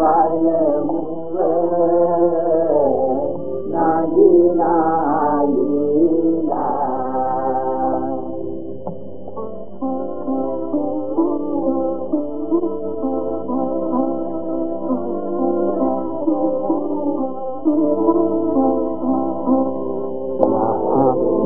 Bye.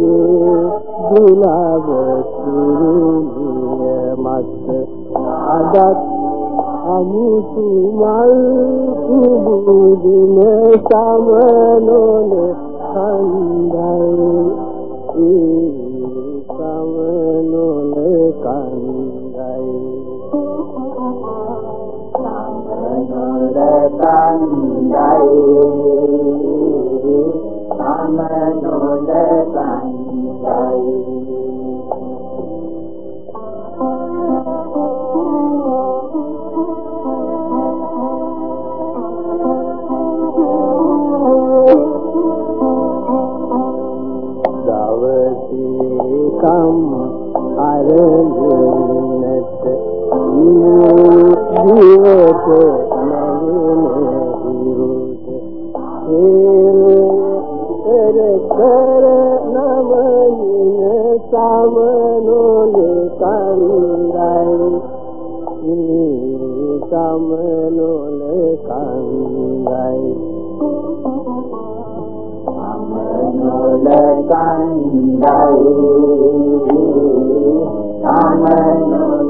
දිනව සිරුරිය මත අදත් අමුතු මල් සුබු දින සමනොන කන්දල් සමනොන කන්දල් සමනොන කන්දල් มโนเดสันใจดาวสีคำอารมณ์นิตยูยูเตนยูเต Amen.